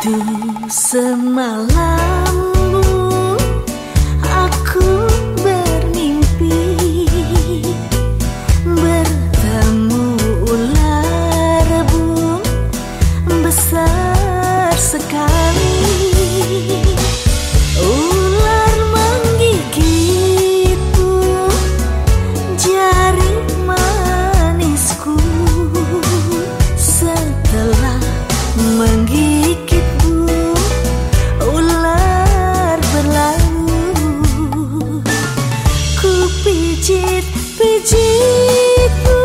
Waktu semalam. pijit pijitmu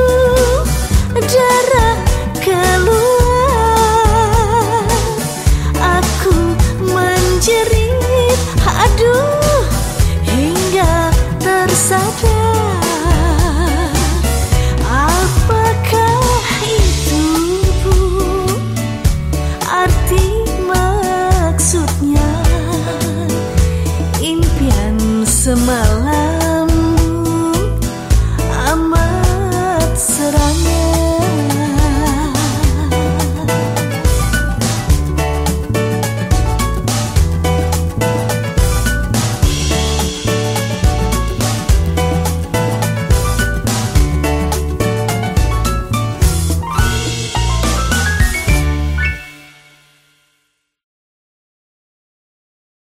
darah keluar. Aku menjerit aduh hingga tersadar. Apakah itu bu arti maksudnya? Impian semalam